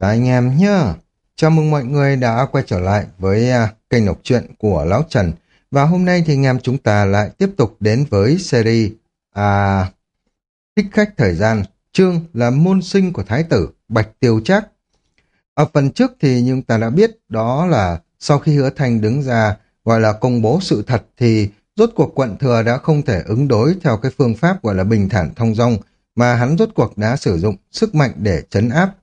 Các anh em nhá, chào mừng mọi người đã quay trở lại với uh, kênh đọc truyện của Lão Trần. Và hôm nay thì anh em chúng ta lại tiếp tục đến với series à, Thích khách thời gian, chương là môn sinh của Thái tử Bạch Tiêu Trác. Ở phần trước thì chúng ta đã biết đó là sau khi hứa thành đứng ra gọi là công bố sự thật thì rốt cuộc quận thừa đã không thể ứng đối theo cái phương pháp gọi là bình thản thông dong mà hắn rốt cuộc đã sử dụng sức mạnh để chấn áp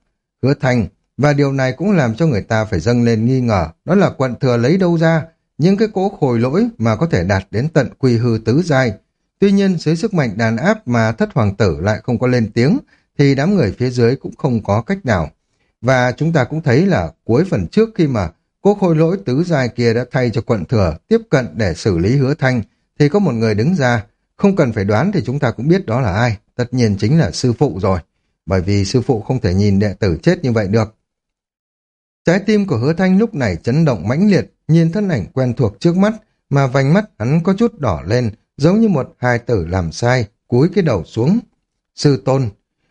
hứa thành. Và điều này cũng làm cho người ta phải dâng lên nghi ngờ, đó là quận thừa lấy đâu ra những cái cỗ khồi lỗi mà có thể đạt đến tận quy hư tứ giai. Tuy nhiên, dưới sức mạnh đàn áp mà thất hoàng tử lại không có lên tiếng, thì đám người phía dưới cũng không có cách nào. Và chúng ta cũng thấy là cuối phần trước khi mà cỗ khôi lỗi tứ giai kia đã thay cho quận thừa tiếp cận để xử lý hứa thanh, thì có một người đứng ra. Không cần phải đoán thì chúng ta cũng biết đó là ai. Tất nhiên chính là sư phụ rồi bởi vì sư phụ không thể nhìn đệ tử chết như vậy được. Trái tim của hứa thanh lúc này chấn động mãnh liệt, nhìn thân ảnh quen thuộc trước mắt, mà vành mắt hắn có chút đỏ lên, giống như một hài tử làm sai, cúi cái đầu xuống. Sư tôn,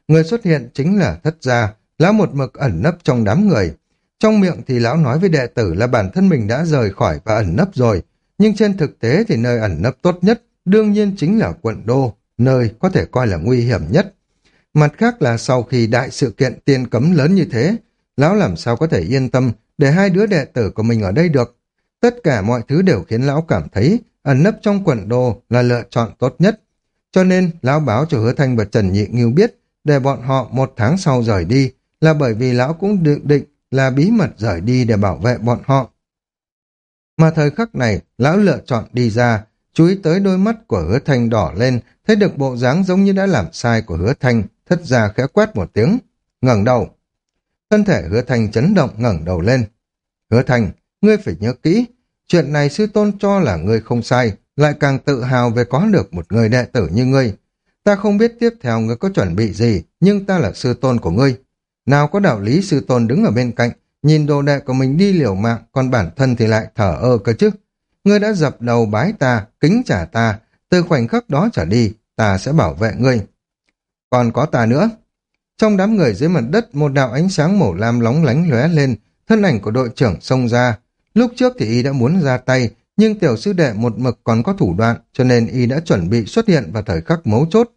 người xuất hiện chính là thất gia, lão một mực ẩn nấp trong đám người. Trong miệng thì lão nói với đệ tử là bản thân mình đã rời khỏi và ẩn nấp rồi, nhưng trên thực tế thì nơi ẩn nấp tốt nhất đương nhiên chính là quận đô, nơi có thể coi là nguy hiểm nhất. Mặt khác là sau khi đại sự kiện tiên cấm lớn như thế, lão làm sao có thể yên tâm để hai đứa đệ tử của mình ở đây được. Tất cả mọi thứ đều khiến lão cảm thấy ẩn nấp trong quận đồ là lựa chọn tốt nhất. Cho nên, lão báo cho Hứa Thanh và Trần Nhị Nghiêu biết để bọn họ một tháng sau rời đi là bởi vì lão cũng định định là bí mật rời đi để bảo vệ bọn họ. Mà thời khắc này, lão lựa chọn đi ra, chú ý tới đôi mắt của hứa thanh đỏ lên, thấy được bộ dáng giống như đã làm sai của hứa thanh, thất gia khẽ quét một tiếng, ngẩng đầu. Thân thể hứa thành chấn động ngẩng đầu lên. Hứa thành, ngươi phải nhớ kỹ, chuyện này sư tôn cho là ngươi không sai, lại càng tự hào về có được một người đệ tử như ngươi. Ta không biết tiếp theo ngươi có chuẩn bị gì, nhưng ta là sư tôn của ngươi. Nào có đạo lý sư tôn đứng ở bên cạnh, nhìn đồ đệ của mình đi liều mạng, còn bản thân thì lại thở ơ cơ chứ. Ngươi đã dập đầu bái ta, kính trả ta, từ khoảnh khắc đó trở đi, ta sẽ bảo vệ ngươi. Còn có ta nữa. Trong đám người dưới mặt đất, một đạo ánh sáng màu lam lóng lánh lóe lên, thân ảnh của đội trưởng xông ra. Lúc trước thì y đã muốn ra tay, nhưng tiểu sư đệ một mực còn có thủ đoạn, cho nên y đã chuẩn bị xuất hiện vào thời khắc mấu chốt.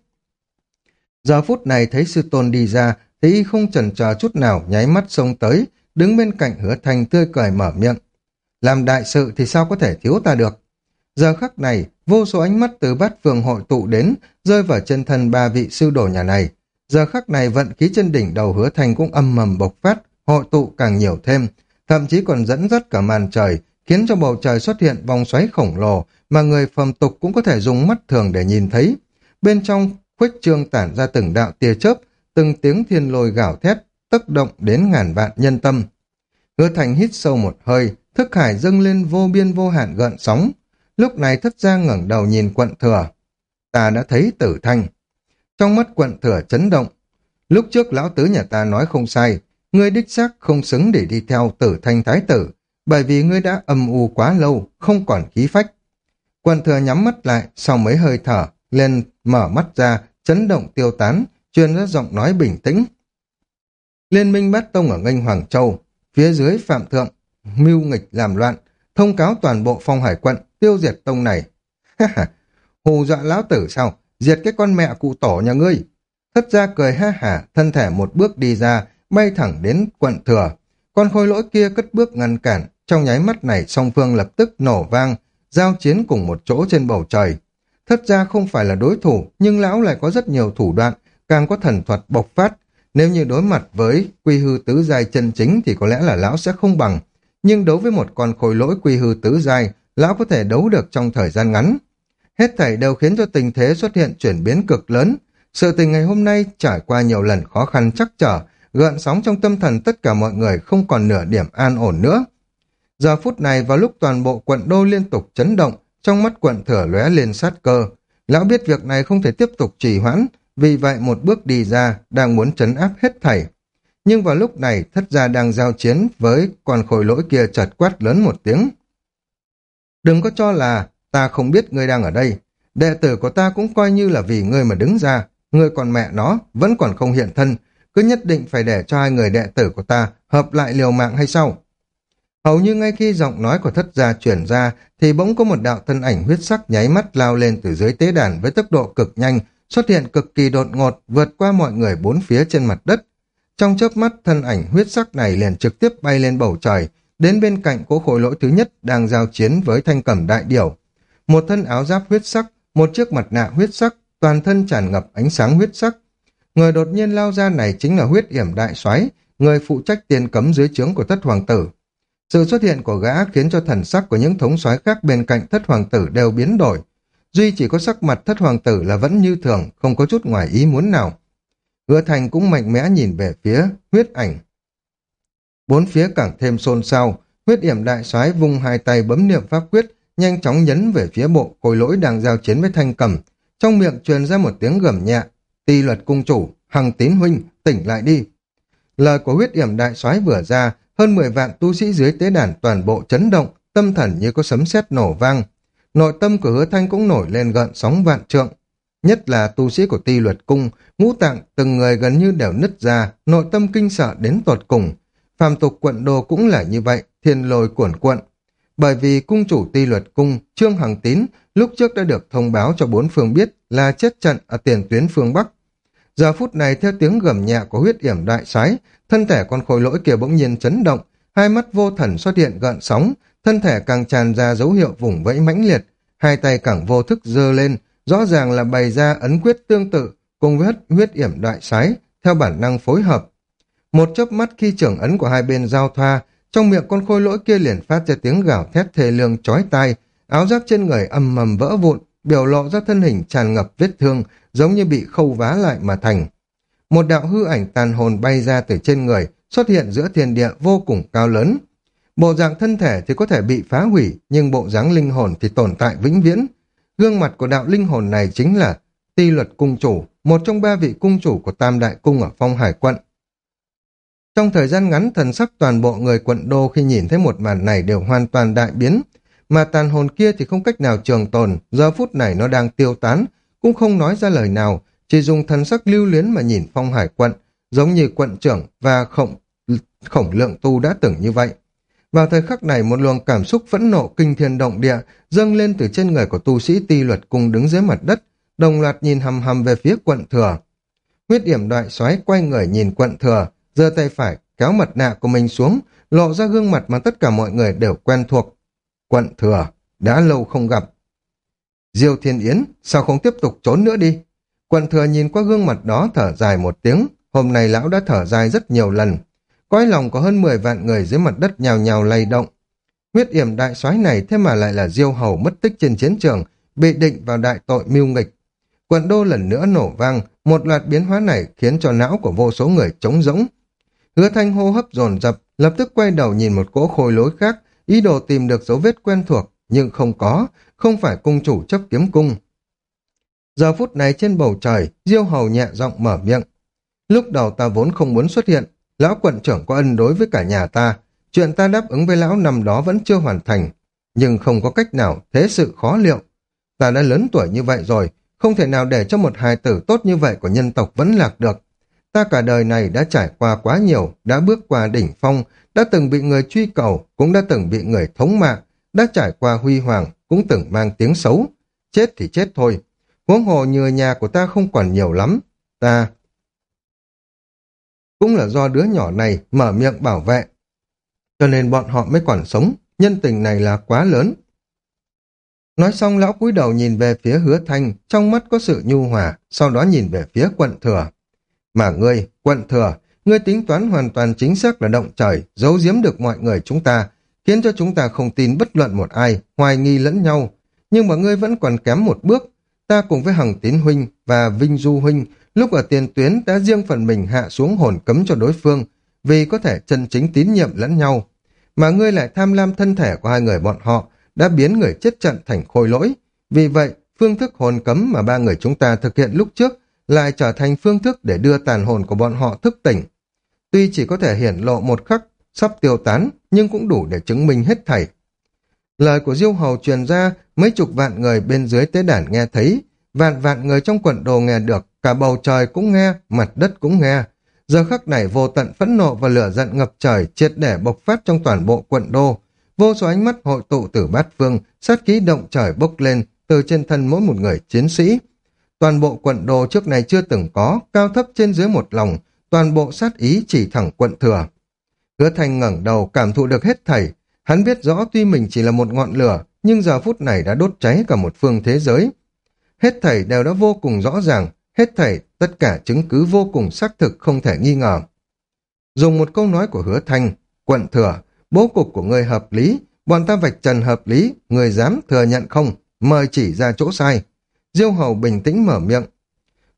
Giờ phút này thấy sư tôn đi ra, thì y không chần chờ chút nào nháy mắt xông tới, đứng bên cạnh hứa thanh tươi cười mở miệng. Làm đại sự thì sao có thể thiếu ta được? Giờ khắc này, vô số ánh mắt từ bát phường hội tụ đến, rơi vào chân thân ba vị sư đồ nhà này. Giờ khắc này vận khí chân đỉnh đầu hứa thành cũng âm mầm bộc phát, hội tụ càng nhiều thêm, thậm chí còn dẫn dắt cả màn trời, khiến cho bầu trời xuất hiện vòng xoáy khổng lồ mà người phàm tục cũng có thể dùng mắt thường để nhìn thấy. Bên trong khuếch trương tản ra từng đạo tia chớp, từng tiếng thiên lôi gào thét, tức động đến ngàn vạn nhân tâm. Hứa thành hít sâu một hơi, thức hải dâng lên vô biên vô hạn gợn sóng, Lúc này thất gia ngẩng đầu nhìn quận thừa. Ta đã thấy tử thanh. Trong mắt quận thừa chấn động. Lúc trước lão tứ nhà ta nói không sai, ngươi đích xác không xứng để đi theo tử thanh thái tử, bởi vì ngươi đã âm u quá lâu, không còn khí phách. Quận thừa nhắm mắt lại, sau mấy hơi thở, lên mở mắt ra, chấn động tiêu tán, truyền ra giọng nói bình tĩnh. Liên minh bát tông ở nghênh Hoàng Châu, phía dưới Phạm Thượng, mưu nghịch làm loạn, thông cáo toàn bộ phong hải quận, tiêu diệt tông này. Hù dọa lão tử sao? Diệt cái con mẹ cụ tổ nhà ngươi. Thất ra cười ha hả, thân thể một bước đi ra, bay thẳng đến quận thừa. Con khôi lỗi kia cất bước ngăn cản, trong nháy mắt này song phương lập tức nổ vang, giao chiến cùng một chỗ trên bầu trời. Thất ra không phải là đối thủ, nhưng lão lại có rất nhiều thủ đoạn, càng có thần thuật bộc phát. Nếu như đối mặt với quy hư tứ giai chân chính thì có lẽ là lão sẽ không bằng. Nhưng đối với một con khôi lỗi quy hư tứ giai, lão có thể đấu được trong thời gian ngắn. Hết thảy đều khiến cho tình thế xuất hiện chuyển biến cực lớn. Sự tình ngày hôm nay trải qua nhiều lần khó khăn chắc trở, gợn sóng trong tâm thần tất cả mọi người không còn nửa điểm an ổn nữa. Giờ phút này vào lúc toàn bộ quận đô liên tục chấn động, trong mắt quận thừa lóe lên sát cơ. Lão biết việc này không thể tiếp tục trì hoãn, vì vậy một bước đi ra, đang muốn chấn áp hết thảy. Nhưng vào lúc này, thất gia đang giao chiến với con khối lỗi kia chợt quát lớn một tiếng. Đừng có cho là ta không biết ngươi đang ở đây. Đệ tử của ta cũng coi như là vì ngươi mà đứng ra. Ngươi còn mẹ nó, vẫn còn không hiện thân. cứ nhất định phải để cho hai người đệ tử của ta hợp lại liều mạng hay sao? Hầu như ngay khi giọng nói của thất gia chuyển ra, thì bỗng có một đạo thân ảnh huyết sắc nháy mắt lao lên từ dưới tế đàn với tốc độ cực nhanh, xuất hiện cực kỳ đột ngột, vượt qua mọi người bốn phía trên mặt đất. Trong chớp mắt, thân ảnh huyết sắc này liền trực tiếp bay lên bầu trời, đến bên cạnh cỗ khối lỗi thứ nhất đang giao chiến với thanh cẩm đại điểu. Một thân áo giáp huyết sắc, một chiếc mặt nạ huyết sắc, toàn thân tràn ngập ánh sáng huyết sắc. Người đột nhiên lao ra này chính là huyết yểm đại soái người phụ trách tiền cấm dưới trướng của thất hoàng tử. Sự xuất hiện của gã khiến cho thần sắc của những thống soái khác bên cạnh thất hoàng tử đều biến đổi. Duy chỉ có sắc mặt thất hoàng tử là vẫn như thường, không có chút ngoài ý muốn nào. Hứa thành cũng mạnh mẽ nhìn về phía huyết ảnh. Bốn phía càng thêm xôn xao, huyết yểm đại soái vung hai tay bấm niệm pháp quyết, nhanh chóng nhấn về phía bộ khôi lỗi đang giao chiến với thanh cầm. Trong miệng truyền ra một tiếng gầm nhẹ, ti luật cung chủ, hằng tín huynh, tỉnh lại đi. Lời của huyết yểm đại soái vừa ra, hơn 10 vạn tu sĩ dưới tế đàn toàn bộ chấn động, tâm thần như có sấm sét nổ vang. Nội tâm của hứa thanh cũng nổi lên gợn sóng vạn trượng. Nhất là tu sĩ của ti luật cung, ngũ tạng từng người gần như đều nứt ra, nội tâm kinh sợ đến tột cùng. Phàm tục quận đồ cũng là như vậy, thiên lôi cuộn cuộn. Bởi vì cung chủ ti luật cung, Trương Hằng Tín, lúc trước đã được thông báo cho bốn phương biết là chết trận ở tiền tuyến phương Bắc. Giờ phút này theo tiếng gầm nhẹ của huyết yểm đại sái, thân thể con khối lỗi kia bỗng nhiên chấn động, hai mắt vô thần xuất hiện gợn sóng, thân thể càng tràn ra dấu hiệu vùng vẫy mãnh liệt, hai tay càng vô thức dơ lên, rõ ràng là bày ra ấn quyết tương tự cùng với huyết yểm đại sái, theo bản năng phối hợp. Một chớp mắt khi trưởng ấn của hai bên giao thoa, trong miệng con khôi lỗi kia liền phát ra tiếng gào thét thê lương chói tai, áo giáp trên người âm mầm vỡ vụn, biểu lộ ra thân hình tràn ngập vết thương, giống như bị khâu vá lại mà thành. Một đạo hư ảnh tàn hồn bay ra từ trên người, xuất hiện giữa thiên địa vô cùng cao lớn. Bộ dạng thân thể thì có thể bị phá hủy, nhưng bộ dáng linh hồn thì tồn tại vĩnh viễn. Gương mặt của đạo linh hồn này chính là ti luật cung chủ, một trong ba vị cung chủ của Tam Đại Cung ở Phong Hải Quận. Trong thời gian ngắn, thần sắc toàn bộ người quận đô khi nhìn thấy một màn này đều hoàn toàn đại biến, mà tàn hồn kia thì không cách nào trường tồn, giờ phút này nó đang tiêu tán, cũng không nói ra lời nào, chỉ dùng thần sắc lưu luyến mà nhìn phong hải quận, giống như quận trưởng và khổng, khổng lượng tu đã từng như vậy. Vào thời khắc này một luồng cảm xúc phẫn nộ kinh thiên động địa dâng lên từ trên người của tu sĩ ti luật cùng đứng dưới mặt đất, đồng loạt nhìn hầm hầm về phía quận thừa. Huyết điểm đại xoáy quay người nhìn quận thừa, giơ tay phải kéo mặt nạ của mình xuống, lộ ra gương mặt mà tất cả mọi người đều quen thuộc. Quận thừa, đã lâu không gặp. Diêu Thiên Yến, sao không tiếp tục trốn nữa đi? Quận thừa nhìn qua gương mặt đó thở dài một tiếng, hôm nay lão đã thở dài rất nhiều lần. Cõi lòng có hơn 10 vạn người dưới mặt đất nhào nhào lay động. Huyết yểm đại soái này thế mà lại là diêu hầu mất tích trên chiến trường, bị định vào đại tội mưu nghịch. Quận đô lần nữa nổ vang, một loạt biến hóa này khiến cho não của vô số người trống rỗng. Hứa thanh hô hấp dồn dập, lập tức quay đầu nhìn một cỗ khôi lối khác, ý đồ tìm được dấu vết quen thuộc, nhưng không có, không phải cung chủ chấp kiếm cung. Giờ phút này trên bầu trời, Diêu Hầu nhẹ giọng mở miệng. Lúc đầu ta vốn không muốn xuất hiện, lão quận trưởng có ân đối với cả nhà ta, chuyện ta đáp ứng với lão năm đó vẫn chưa hoàn thành, nhưng không có cách nào, thế sự khó liệu. Ta đã lớn tuổi như vậy rồi, không thể nào để cho một hài tử tốt như vậy của nhân tộc vẫn lạc được. Ta cả đời này đã trải qua quá nhiều, đã bước qua đỉnh phong, đã từng bị người truy cầu, cũng đã từng bị người thống mạ, đã trải qua huy hoàng, cũng từng mang tiếng xấu. Chết thì chết thôi. Huống hồ như nhà của ta không còn nhiều lắm. Ta... Cũng là do đứa nhỏ này mở miệng bảo vệ. Cho nên bọn họ mới còn sống. Nhân tình này là quá lớn. Nói xong lão cúi đầu nhìn về phía hứa thanh, trong mắt có sự nhu hòa, sau đó nhìn về phía quận thừa. Mà ngươi, quận thừa, ngươi tính toán hoàn toàn chính xác là động trời, giấu giếm được mọi người chúng ta, khiến cho chúng ta không tin bất luận một ai, hoài nghi lẫn nhau. Nhưng mà ngươi vẫn còn kém một bước. Ta cùng với Hằng Tín Huynh và Vinh Du Huynh lúc ở tiền tuyến đã riêng phần mình hạ xuống hồn cấm cho đối phương vì có thể chân chính tín nhiệm lẫn nhau. Mà ngươi lại tham lam thân thể của hai người bọn họ đã biến người chết trận thành khôi lỗi. Vì vậy, phương thức hồn cấm mà ba người chúng ta thực hiện lúc trước lại trở thành phương thức để đưa tàn hồn của bọn họ thức tỉnh. Tuy chỉ có thể hiển lộ một khắc sắp tiêu tán, nhưng cũng đủ để chứng minh hết thảy. Lời của Diêu Hầu truyền ra, mấy chục vạn người bên dưới tế đàn nghe thấy, vạn vạn người trong quận đồ nghe được, cả bầu trời cũng nghe, mặt đất cũng nghe. Giờ khắc này vô tận phẫn nộ và lửa giận ngập trời triệt để bộc phát trong toàn bộ quận đô. Vô số ánh mắt hội tụ từ bát phương, sát khí động trời bốc lên từ trên thân mỗi một người chiến sĩ. Toàn bộ quận đồ trước này chưa từng có, cao thấp trên dưới một lòng, toàn bộ sát ý chỉ thẳng quận thừa. Hứa Thanh ngẩng đầu cảm thụ được hết thảy, hắn biết rõ tuy mình chỉ là một ngọn lửa, nhưng giờ phút này đã đốt cháy cả một phương thế giới. Hết thảy đều đã vô cùng rõ ràng, hết thảy tất cả chứng cứ vô cùng xác thực không thể nghi ngờ. Dùng một câu nói của hứa thanh, quận thừa, bố cục của người hợp lý, bọn ta vạch trần hợp lý, người dám thừa nhận không, mời chỉ ra chỗ sai. Diêu hầu bình tĩnh mở miệng.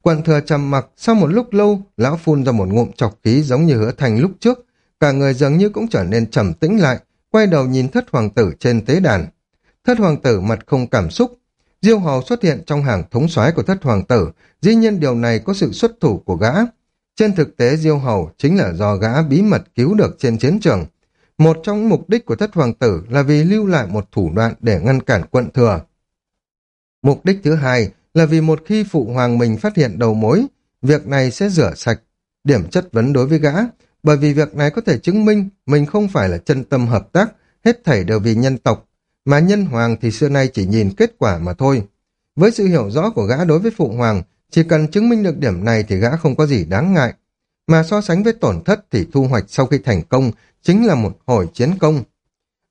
Quận thừa trầm mặc, sau một lúc lâu, lão phun ra một ngụm chọc khí giống như hứa thành lúc trước, cả người dường như cũng trở nên trầm tĩnh lại, quay đầu nhìn thất hoàng tử trên tế đàn. Thất hoàng tử mặt không cảm xúc, Diêu hầu xuất hiện trong hàng thống soái của thất hoàng tử, dĩ nhiên điều này có sự xuất thủ của gã. Trên thực tế Diêu hầu chính là do gã bí mật cứu được trên chiến trường. Một trong mục đích của thất hoàng tử là vì lưu lại một thủ đoạn để ngăn cản quận thừa. Mục đích thứ hai là vì một khi phụ hoàng mình phát hiện đầu mối, việc này sẽ rửa sạch, điểm chất vấn đối với gã, bởi vì việc này có thể chứng minh mình không phải là chân tâm hợp tác, hết thảy đều vì nhân tộc, mà nhân hoàng thì xưa nay chỉ nhìn kết quả mà thôi. Với sự hiểu rõ của gã đối với phụ hoàng, chỉ cần chứng minh được điểm này thì gã không có gì đáng ngại. Mà so sánh với tổn thất thì thu hoạch sau khi thành công chính là một hồi chiến công.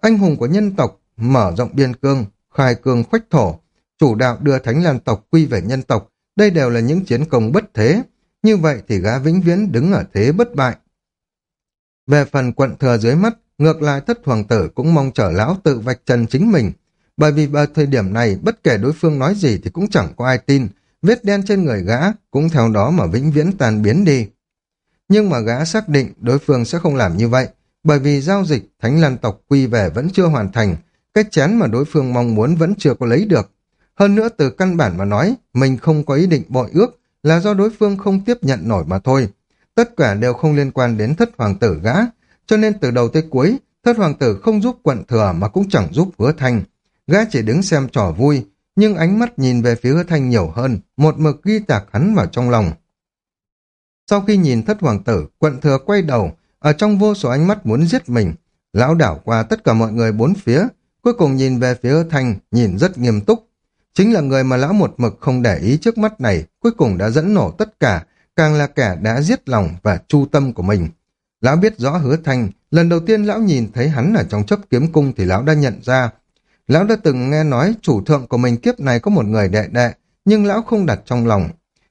Anh hùng của nhân tộc mở rộng biên cương, khai cương khoách thổ, chủ đạo đưa thánh lan tộc quy về nhân tộc, đây đều là những chiến công bất thế. Như vậy thì gã vĩnh viễn đứng ở thế bất bại. Về phần quận thừa dưới mắt, ngược lại thất hoàng tử cũng mong chờ lão tự vạch trần chính mình. Bởi vì vào thời điểm này, bất kể đối phương nói gì thì cũng chẳng có ai tin, vết đen trên người gã cũng theo đó mà vĩnh viễn tan biến đi. Nhưng mà gã xác định đối phương sẽ không làm như vậy, bởi vì giao dịch Thánh Lan tộc quy về vẫn chưa hoàn thành, cái chén mà đối phương mong muốn vẫn chưa có lấy được. Hơn nữa từ căn bản mà nói, mình không có ý định bội ước là do đối phương không tiếp nhận nổi mà thôi. Tất cả đều không liên quan đến thất hoàng tử gã, cho nên từ đầu tới cuối, thất hoàng tử không giúp quận thừa mà cũng chẳng giúp hứa thanh. Gã chỉ đứng xem trò vui, nhưng ánh mắt nhìn về phía hứa thanh nhiều hơn, một mực ghi tạc hắn vào trong lòng. Sau khi nhìn thất hoàng tử, quận thừa quay đầu, ở trong vô số ánh mắt muốn giết mình. Lão đảo qua tất cả mọi người bốn phía, cuối cùng nhìn về phía hứa thanh, nhìn rất nghiêm túc. Chính là người mà lão một mực không để ý trước mắt này, cuối cùng đã dẫn nổ tất cả, càng là kẻ đã giết lòng và chu tâm của mình. Lão biết rõ hứa thanh, lần đầu tiên lão nhìn thấy hắn ở trong chấp kiếm cung thì lão đã nhận ra. Lão đã từng nghe nói chủ thượng của mình kiếp này có một người đệ đệ, nhưng lão không đặt trong lòng.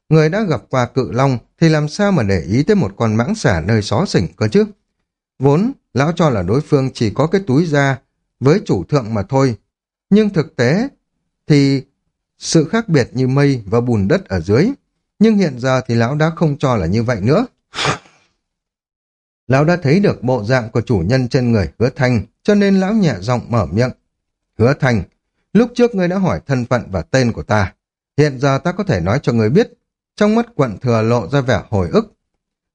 Người đã gặp qua cự long thì làm sao mà để ý tới một con mãng xả nơi xó xỉnh cơ chứ? Vốn, lão cho là đối phương chỉ có cái túi da với chủ thượng mà thôi. Nhưng thực tế thì sự khác biệt như mây và bùn đất ở dưới. Nhưng hiện giờ thì lão đã không cho là như vậy nữa. Lão đã thấy được bộ dạng của chủ nhân trên người hứa thanh, cho nên lão nhẹ giọng mở miệng. Hứa thanh, lúc trước ngươi đã hỏi thân phận và tên của ta. Hiện giờ ta có thể nói cho ngươi biết. Trong mắt quận thừa lộ ra vẻ hồi ức.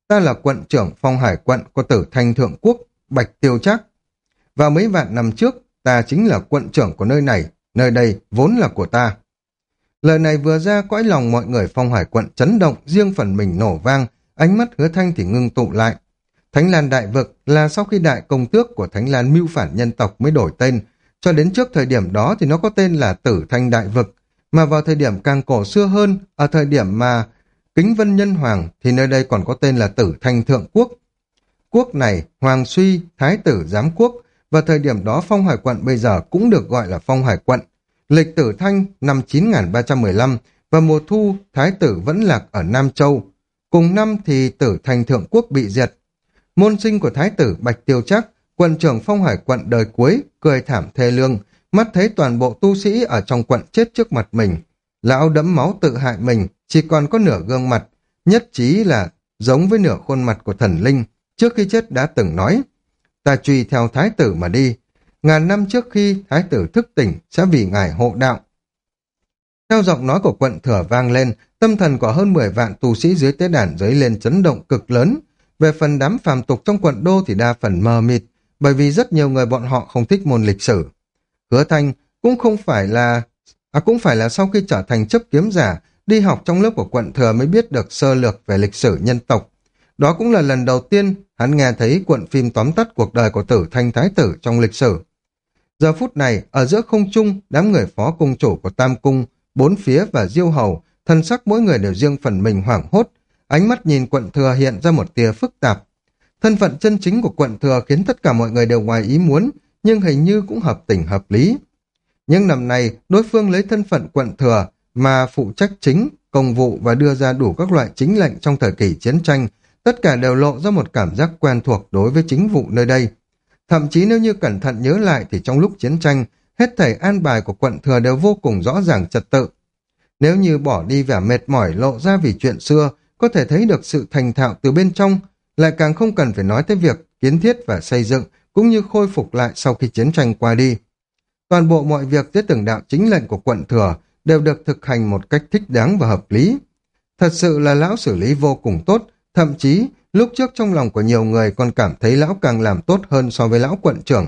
Ta là quận trưởng phong hải quận của tử thanh thượng quốc, Bạch Tiêu Trác. Và mấy vạn năm trước, ta chính là quận trưởng của nơi này, nơi đây vốn là của ta. Lời này vừa ra cõi lòng mọi người phong hải quận chấn động, riêng phần mình nổ vang, ánh mắt hứa thanh thì ngưng tụ lại. Thánh Lan Đại Vực là sau khi đại công tước của Thánh Lan mưu phản nhân tộc mới đổi tên, cho đến trước thời điểm đó thì nó có tên là Tử Thanh Đại Vực, mà vào thời điểm càng cổ xưa hơn, ở thời điểm mà Kính Vân Nhân Hoàng thì nơi đây còn có tên là Tử Thanh Thượng Quốc. Quốc này, Hoàng Suy, Thái tử Giám Quốc, và thời điểm đó Phong Hải Quận bây giờ cũng được gọi là Phong Hải Quận. Lịch Tử Thanh năm 9315 và mùa thu Thái tử vẫn lạc ở Nam Châu. Cùng năm thì Tử Thanh Thượng Quốc bị diệt, Môn sinh của thái tử Bạch Tiêu Trác quận trưởng phong hải quận đời cuối, cười thảm thê lương, mắt thấy toàn bộ tu sĩ ở trong quận chết trước mặt mình. Lão đẫm máu tự hại mình, chỉ còn có nửa gương mặt, nhất trí là giống với nửa khuôn mặt của thần linh, trước khi chết đã từng nói. Ta truy theo thái tử mà đi. Ngàn năm trước khi thái tử thức tỉnh sẽ vì ngài hộ đạo. Theo giọng nói của quận thừa vang lên, tâm thần của hơn 10 vạn tu sĩ dưới tế đàn dấy lên chấn động cực lớn, về phần đám phàm tục trong quận đô thì đa phần mờ mịt, bởi vì rất nhiều người bọn họ không thích môn lịch sử. Hứa Thanh cũng không phải là à cũng phải là sau khi trở thành chấp kiếm giả, đi học trong lớp của quận thừa mới biết được sơ lược về lịch sử nhân tộc. Đó cũng là lần đầu tiên hắn nghe thấy cuộn phim tóm tắt cuộc đời của tử thanh thái tử trong lịch sử. Giờ phút này, ở giữa không trung, đám người phó cung chủ của Tam Cung, bốn phía và diêu hầu, thân sắc mỗi người đều riêng phần mình hoảng hốt, ánh mắt nhìn quận thừa hiện ra một tia phức tạp. Thân phận chân chính của quận thừa khiến tất cả mọi người đều ngoài ý muốn, nhưng hình như cũng hợp tình hợp lý. Nhưng năm này, đối phương lấy thân phận quận thừa mà phụ trách chính, công vụ và đưa ra đủ các loại chính lệnh trong thời kỳ chiến tranh, tất cả đều lộ ra một cảm giác quen thuộc đối với chính vụ nơi đây. Thậm chí nếu như cẩn thận nhớ lại thì trong lúc chiến tranh, hết thảy an bài của quận thừa đều vô cùng rõ ràng trật tự. Nếu như bỏ đi vẻ mệt mỏi lộ ra vì chuyện xưa, có thể thấy được sự thành thạo từ bên trong, lại càng không cần phải nói tới việc kiến thiết và xây dựng, cũng như khôi phục lại sau khi chiến tranh qua đi. Toàn bộ mọi việc dưới từng đạo chính lệnh của quận thừa đều được thực hành một cách thích đáng và hợp lý. Thật sự là lão xử lý vô cùng tốt, thậm chí lúc trước trong lòng của nhiều người còn cảm thấy lão càng làm tốt hơn so với lão quận trưởng.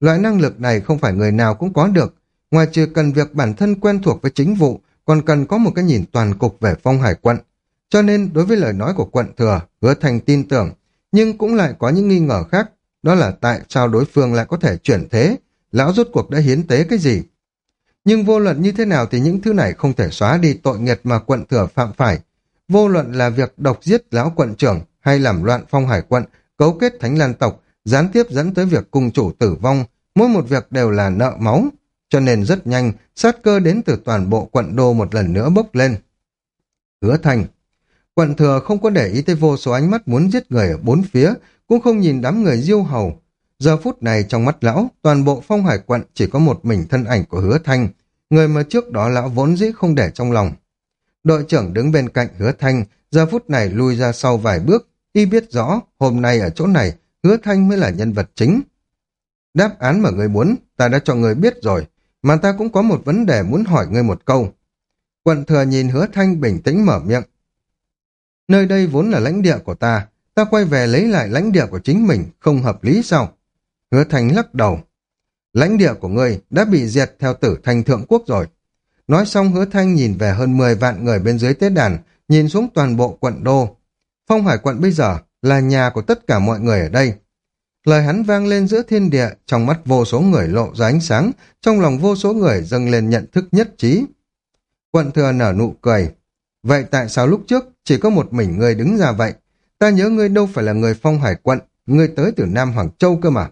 Loại năng lực này không phải người nào cũng có được, ngoài trừ cần việc bản thân quen thuộc với chính vụ, còn cần có một cái nhìn toàn cục về phong hải quận. Cho nên đối với lời nói của quận thừa, hứa thành tin tưởng, nhưng cũng lại có những nghi ngờ khác, đó là tại sao đối phương lại có thể chuyển thế, lão rốt cuộc đã hiến tế cái gì. Nhưng vô luận như thế nào thì những thứ này không thể xóa đi tội nghiệt mà quận thừa phạm phải. Vô luận là việc độc giết lão quận trưởng hay làm loạn phong hải quận, cấu kết thánh lan tộc, gián tiếp dẫn tới việc cung chủ tử vong, mỗi một việc đều là nợ máu. Cho nên rất nhanh, sát cơ đến từ toàn bộ quận đô một lần nữa bốc lên. Hứa thành Quận thừa không có để ý tới vô số ánh mắt muốn giết người ở bốn phía, cũng không nhìn đám người diêu hầu. Giờ phút này trong mắt lão, toàn bộ phong hải quận chỉ có một mình thân ảnh của hứa thanh, người mà trước đó lão vốn dĩ không để trong lòng. Đội trưởng đứng bên cạnh hứa thanh, giờ phút này lui ra sau vài bước, y biết rõ hôm nay ở chỗ này hứa thanh mới là nhân vật chính. Đáp án mà người muốn, ta đã cho người biết rồi, mà ta cũng có một vấn đề muốn hỏi người một câu. Quận thừa nhìn hứa thanh bình tĩnh mở miệng. Nơi đây vốn là lãnh địa của ta, ta quay về lấy lại lãnh địa của chính mình, không hợp lý sao? Hứa thanh lắc đầu. Lãnh địa của ngươi đã bị diệt theo tử thanh thượng quốc rồi. Nói xong hứa thanh nhìn về hơn 10 vạn người bên dưới tế đàn, nhìn xuống toàn bộ quận đô. Phong hải quận bây giờ là nhà của tất cả mọi người ở đây. Lời hắn vang lên giữa thiên địa, trong mắt vô số người lộ ra ánh sáng, trong lòng vô số người dâng lên nhận thức nhất trí. Quận thừa nở nụ cười. Vậy tại sao lúc trước chỉ có một mình người đứng ra vậy? Ta nhớ ngươi đâu phải là người phong hải quận, ngươi tới từ Nam Hoàng Châu cơ mà.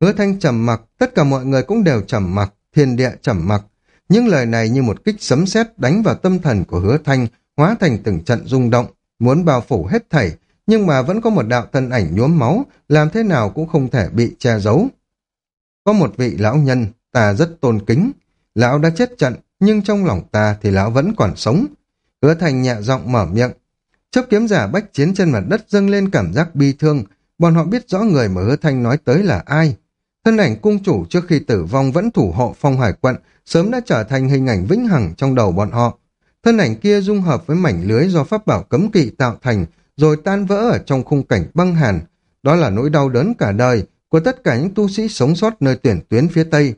Hứa thanh trầm mặc, tất cả mọi người cũng đều trầm mặc, thiên địa trầm mặc. Những lời này như một kích sấm sét đánh vào tâm thần của hứa thanh, hóa thành từng trận rung động, muốn bao phủ hết thảy, nhưng mà vẫn có một đạo thân ảnh nhuốm máu, làm thế nào cũng không thể bị che giấu. Có một vị lão nhân, ta rất tôn kính. Lão đã chết trận, nhưng trong lòng ta thì lão vẫn còn sống. Hứa thành nhẹ giọng mở miệng. Chấp kiếm giả bách chiến trên mặt đất dâng lên cảm giác bi thương. Bọn họ biết rõ người mà hứa thanh nói tới là ai. Thân ảnh cung chủ trước khi tử vong vẫn thủ hộ phong hải quận, sớm đã trở thành hình ảnh vĩnh hằng trong đầu bọn họ. Thân ảnh kia dung hợp với mảnh lưới do pháp bảo cấm kỵ tạo thành, rồi tan vỡ ở trong khung cảnh băng hàn. Đó là nỗi đau đớn cả đời của tất cả những tu sĩ sống sót nơi tuyển tuyến phía Tây.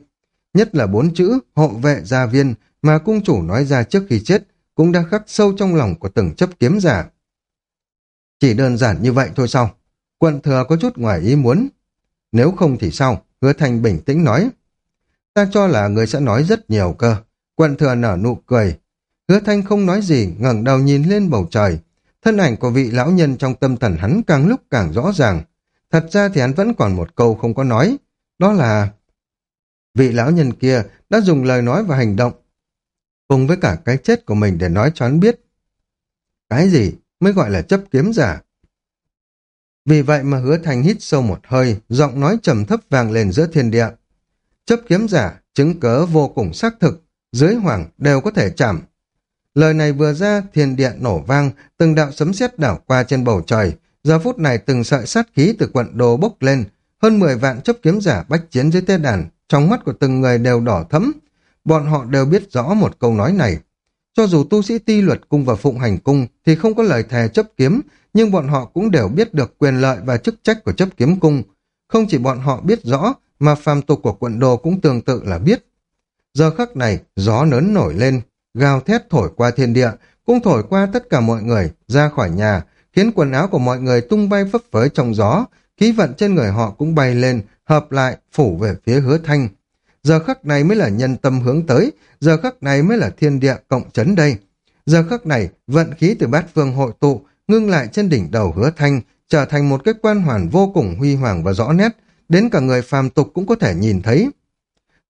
Nhất là bốn chữ hộ vệ gia viên mà cung chủ nói ra trước khi chết cũng đã khắc sâu trong lòng của từng chấp kiếm giả. Chỉ đơn giản như vậy thôi sao? Quận thừa có chút ngoài ý muốn. Nếu không thì sao? Hứa Thành bình tĩnh nói. Ta cho là người sẽ nói rất nhiều cơ. Quận thừa nở nụ cười. Hứa Thanh không nói gì, ngẩng đầu nhìn lên bầu trời. Thân ảnh của vị lão nhân trong tâm thần hắn càng lúc càng rõ ràng. Thật ra thì hắn vẫn còn một câu không có nói. Đó là... Vị lão nhân kia đã dùng lời nói và hành động cùng với cả cái chết của mình để nói cho hắn biết. Cái gì mới gọi là chấp kiếm giả? Vì vậy mà hứa thành hít sâu một hơi, giọng nói trầm thấp vang lên giữa thiên địa. Chấp kiếm giả, chứng cớ vô cùng xác thực, dưới hoàng đều có thể chạm. Lời này vừa ra, thiên địa nổ vang, từng đạo sấm sét đảo qua trên bầu trời. Giờ phút này từng sợi sát khí từ quận đồ bốc lên, hơn 10 vạn chấp kiếm giả bách chiến dưới tế đàn, trong mắt của từng người đều đỏ thấm. Bọn họ đều biết rõ một câu nói này. Cho dù tu sĩ ti luật cung và phụng hành cung thì không có lời thề chấp kiếm, nhưng bọn họ cũng đều biết được quyền lợi và chức trách của chấp kiếm cung. Không chỉ bọn họ biết rõ, mà phàm tục của quận đồ cũng tương tự là biết. Giờ khắc này, gió lớn nổi lên, gào thét thổi qua thiên địa, cũng thổi qua tất cả mọi người, ra khỏi nhà, khiến quần áo của mọi người tung bay phấp phới trong gió, khí vận trên người họ cũng bay lên, hợp lại, phủ về phía hứa thanh. Giờ khắc này mới là nhân tâm hướng tới, giờ khắc này mới là thiên địa cộng chấn đây. Giờ khắc này, vận khí từ bát phương hội tụ, ngưng lại trên đỉnh đầu hứa thanh, trở thành một cái quan hoàn vô cùng huy hoàng và rõ nét, đến cả người phàm tục cũng có thể nhìn thấy.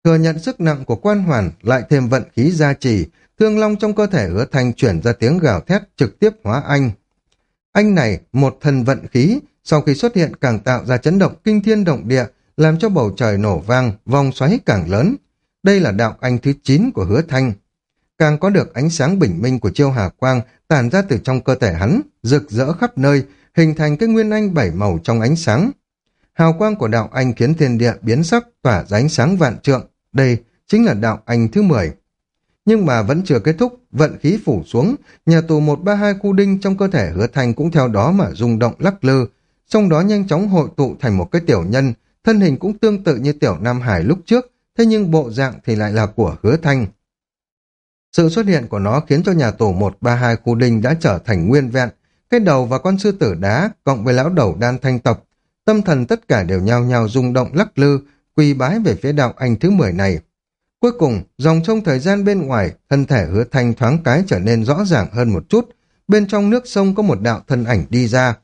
Thừa nhận sức nặng của quan hoàn, lại thêm vận khí gia trì, thương long trong cơ thể hứa thanh chuyển ra tiếng gào thét trực tiếp hóa anh. Anh này, một thần vận khí, sau khi xuất hiện càng tạo ra chấn động kinh thiên động địa, làm cho bầu trời nổ vang, vòng xoáy càng lớn. Đây là đạo anh thứ 9 của hứa thanh. Càng có được ánh sáng bình minh của chiêu hà quang tản ra từ trong cơ thể hắn, rực rỡ khắp nơi, hình thành cái nguyên anh bảy màu trong ánh sáng. Hào quang của đạo anh khiến thiên địa biến sắc tỏa ra ánh sáng vạn trượng. Đây chính là đạo anh thứ 10. Nhưng mà vẫn chưa kết thúc, vận khí phủ xuống, nhà tù 132 khu đinh trong cơ thể hứa thành cũng theo đó mà rung động lắc lư, trong đó nhanh chóng hội tụ thành một cái tiểu nhân, thân hình cũng tương tự như tiểu Nam Hải lúc trước, thế nhưng bộ dạng thì lại là của hứa thanh. Sự xuất hiện của nó khiến cho nhà tù 132 khu đinh đã trở thành nguyên vẹn, cái đầu và con sư tử đá cộng với lão đầu đan thanh tộc, tâm thần tất cả đều nhao nhao rung động lắc lư, quỳ bái về phía đạo anh thứ 10 này. Cuối cùng, dòng sông thời gian bên ngoài, thân thể hứa thanh thoáng cái trở nên rõ ràng hơn một chút. Bên trong nước sông có một đạo thân ảnh đi ra.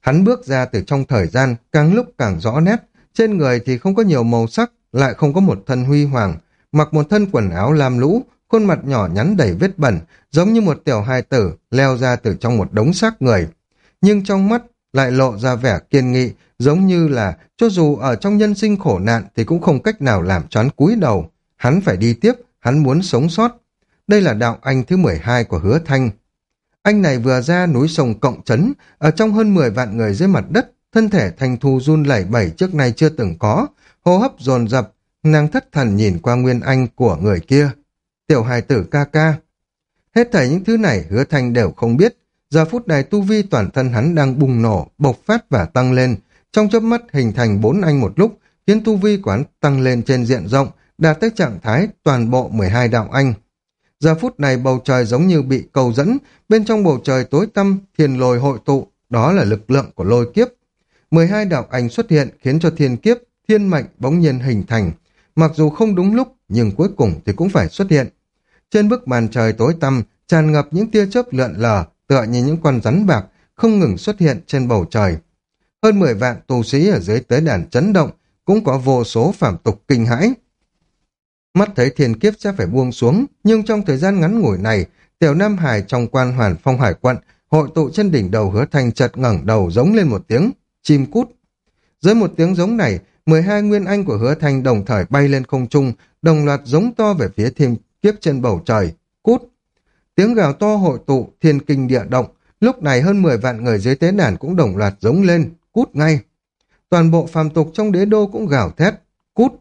Hắn bước ra từ trong thời gian, càng lúc càng rõ nét. Trên người thì không có nhiều màu sắc, lại không có một thân huy hoàng. Mặc một thân quần áo lam lũ, khuôn mặt nhỏ nhắn đầy vết bẩn, giống như một tiểu hài tử leo ra từ trong một đống xác người. Nhưng trong mắt lại lộ ra vẻ kiên nghị, giống như là cho dù ở trong nhân sinh khổ nạn thì cũng không cách nào làm choán cúi đầu. Hắn phải đi tiếp, hắn muốn sống sót. Đây là đạo anh thứ 12 của hứa thanh. Anh này vừa ra núi sông Cộng Trấn, ở trong hơn 10 vạn người dưới mặt đất, thân thể thanh thu run lẩy bẩy trước nay chưa từng có, hô hấp dồn dập, nàng thất thần nhìn qua nguyên anh của người kia. Tiểu hài tử ca ca. Hết thảy những thứ này hứa thanh đều không biết. Giờ phút này tu vi toàn thân hắn đang bùng nổ, bộc phát và tăng lên. Trong chớp mắt hình thành bốn anh một lúc, khiến tu vi của hắn tăng lên trên diện rộng, đạt tới trạng thái toàn bộ 12 đạo anh. Giờ phút này bầu trời giống như bị cầu dẫn, bên trong bầu trời tối tăm, thiên lôi hội tụ, đó là lực lượng của lôi kiếp. 12 đạo anh xuất hiện khiến cho thiên kiếp, thiên mệnh bỗng nhiên hình thành. Mặc dù không đúng lúc, nhưng cuối cùng thì cũng phải xuất hiện. Trên bức màn trời tối tăm, tràn ngập những tia chớp lượn lờ, tựa như những con rắn bạc, không ngừng xuất hiện trên bầu trời. Hơn 10 vạn tù sĩ ở dưới tế đàn chấn động, cũng có vô số phạm tục kinh hãi. Mắt thấy thiên kiếp sẽ phải buông xuống, nhưng trong thời gian ngắn ngủi này, tiểu Nam Hải trong quan hoàn phong hải quận, hội tụ trên đỉnh đầu hứa thành chật ngẩng đầu giống lên một tiếng, chim cút. Dưới một tiếng giống này, 12 nguyên anh của hứa thành đồng thời bay lên không trung, đồng loạt giống to về phía thiên kiếp trên bầu trời, cút. Tiếng gào to hội tụ, thiên kinh địa động, lúc này hơn 10 vạn người dưới tế đàn cũng đồng loạt giống lên, cút ngay. Toàn bộ phàm tục trong đế đô cũng gào thét, cút.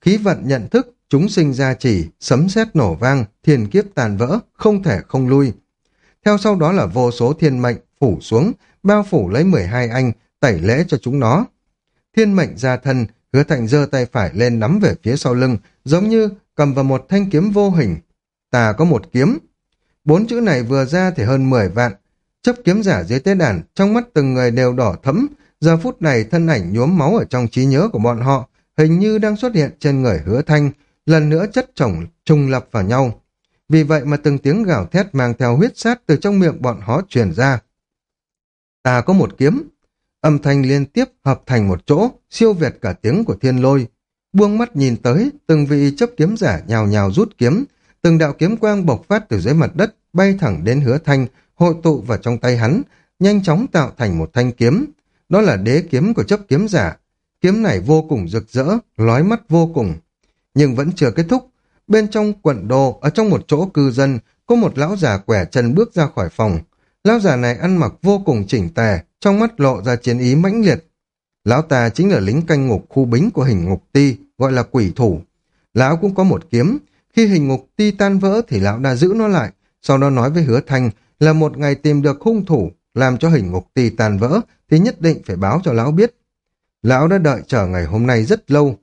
Khí vận nhận thức, chúng sinh ra chỉ, sấm sét nổ vang, thiên kiếp tàn vỡ, không thể không lui. Theo sau đó là vô số thiên mệnh phủ xuống, bao phủ lấy 12 anh, tẩy lễ cho chúng nó. Thiên mệnh ra thân, hứa thạnh giơ tay phải lên nắm về phía sau lưng, giống như cầm vào một thanh kiếm vô hình. Ta có một kiếm. Bốn chữ này vừa ra thì hơn 10 vạn. Chấp kiếm giả dưới tế đàn, trong mắt từng người đều đỏ thấm. Giờ phút này thân ảnh nhuốm máu ở trong trí nhớ của bọn họ, hình như đang xuất hiện trên người hứa thanh, lần nữa chất chồng trùng lập vào nhau. Vì vậy mà từng tiếng gào thét mang theo huyết sát từ trong miệng bọn họ truyền ra. Ta có một kiếm. Âm thanh liên tiếp hợp thành một chỗ, siêu việt cả tiếng của thiên lôi. Buông mắt nhìn tới, từng vị chấp kiếm giả nhào nhào rút kiếm, từng đạo kiếm quang bộc phát từ dưới mặt đất, bay thẳng đến hứa thanh, hội tụ vào trong tay hắn, nhanh chóng tạo thành một thanh kiếm. Đó là đế kiếm của chấp kiếm giả. Kiếm này vô cùng rực rỡ, lói mắt vô cùng. Nhưng vẫn chưa kết thúc. Bên trong quận đô, ở trong một chỗ cư dân, có một lão già quẻ chân bước ra khỏi phòng. Lão già này ăn mặc vô cùng chỉnh tề, trong mắt lộ ra chiến ý mãnh liệt. Lão ta chính là lính canh ngục khu bính của hình ngục ti, gọi là quỷ thủ. Lão cũng có một kiếm, khi hình ngục ti tan vỡ thì lão đã giữ nó lại, sau đó nói với hứa thanh là một ngày tìm được hung thủ, làm cho hình ngục ti tan vỡ thì nhất định phải báo cho lão biết. Lão đã đợi chờ ngày hôm nay rất lâu.